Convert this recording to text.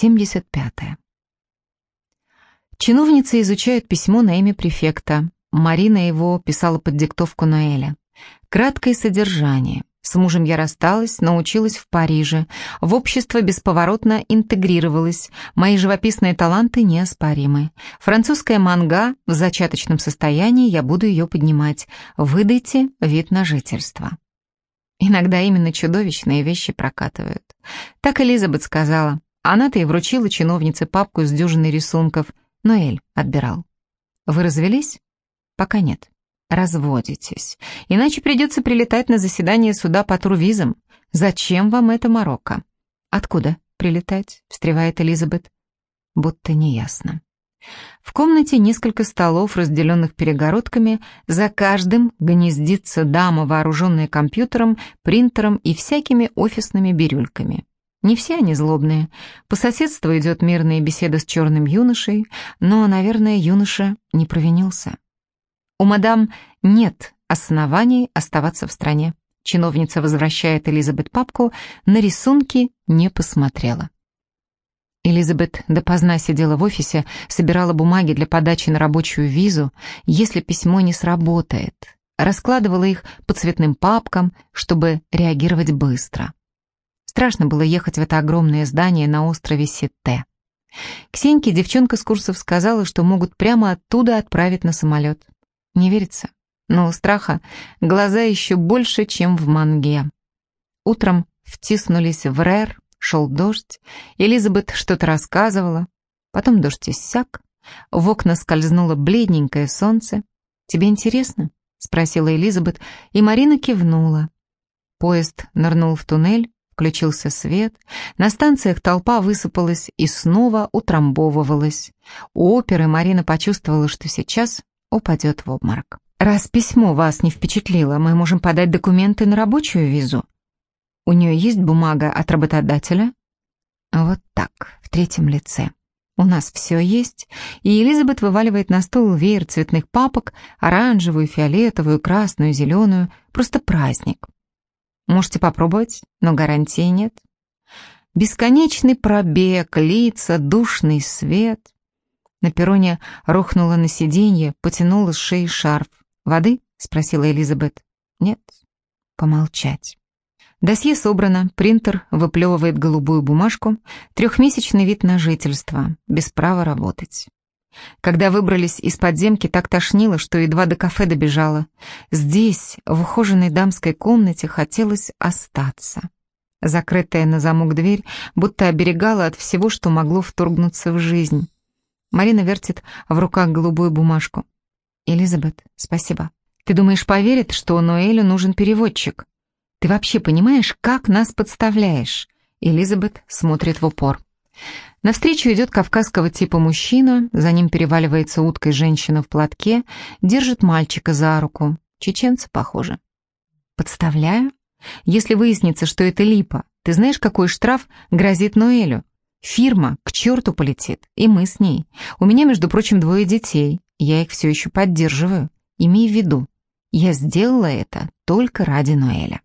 75. Чиновницы изучают письмо на имя префекта. Марина его писала под диктовку Ноэля. Краткое содержание. С мужем я рассталась, научилась в Париже. В общество бесповоротно интегрировалась. Мои живописные таланты неоспоримы. Французская манга в зачаточном состоянии, я буду ее поднимать. Выдайте вид на жительство. Иногда именно чудовищные вещи прокатывают. Так Элизабет сказала. Она-то и вручила чиновнице папку с дюжиной рисунков. Но Эль отбирал. Вы развелись? Пока нет. Разводитесь. Иначе придется прилетать на заседание суда по турвизам. Зачем вам это Марокко? Откуда прилетать? Встревает Элизабет. Будто неясно. В комнате несколько столов, разделенных перегородками, за каждым гнездится дама, вооруженная компьютером, принтером и всякими офисными бирюльками. Не все они злобные. По соседству идет мирная беседа с черным юношей, но, наверное, юноша не провинился. У мадам нет оснований оставаться в стране. Чиновница возвращает Элизабет папку, на рисунки не посмотрела. Элизабет допоздна сидела в офисе, собирала бумаги для подачи на рабочую визу, если письмо не сработает. Раскладывала их по цветным папкам, чтобы реагировать быстро. Страшно было ехать в это огромное здание на острове Сите. Ксеньке девчонка с курсов сказала, что могут прямо оттуда отправить на самолет. Не верится, но у страха глаза еще больше, чем в манге. Утром втиснулись в РЭР, шел дождь, Элизабет что-то рассказывала, потом дождь иссяк, в окна скользнуло бледненькое солнце. «Тебе интересно?» — спросила Элизабет, и Марина кивнула. Поезд нырнул в туннель, Включился свет, на станциях толпа высыпалась и снова утрамбовывалась. У оперы Марина почувствовала, что сейчас упадет в обморок. «Раз письмо вас не впечатлило, мы можем подать документы на рабочую визу. У нее есть бумага от работодателя?» Вот так, в третьем лице. У нас все есть, и Элизабет вываливает на стол веер цветных папок, оранжевую, фиолетовую, красную, зеленую. Просто праздник. Можете попробовать, но гарантии нет. Бесконечный пробег, лица, душный свет. На перроне рухнула на сиденье, потянула с шеи шарф. «Воды?» — спросила Элизабет. «Нет». Помолчать. Досье собрано, принтер выплевывает голубую бумажку, трехмесячный вид на жительство, без права работать. Когда выбрались из подземки, так тошнило, что едва до кафе добежала. Здесь, в ухоженной дамской комнате, хотелось остаться. Закрытая на замок дверь будто оберегала от всего, что могло вторгнуться в жизнь. Марина вертит в руках голубую бумажку. «Элизабет, спасибо. Ты думаешь, поверит, что Ноэлю нужен переводчик? Ты вообще понимаешь, как нас подставляешь?» Элизабет смотрит в упор. Навстречу идет кавказского типа мужчина, за ним переваливается уткой женщина в платке, держит мальчика за руку. Чеченцы, похоже. Подставляю? Если выяснится, что это липа, ты знаешь, какой штраф грозит Ноэлю? Фирма к черту полетит, и мы с ней. У меня, между прочим, двое детей, я их все еще поддерживаю. Имей в виду, я сделала это только ради Ноэля.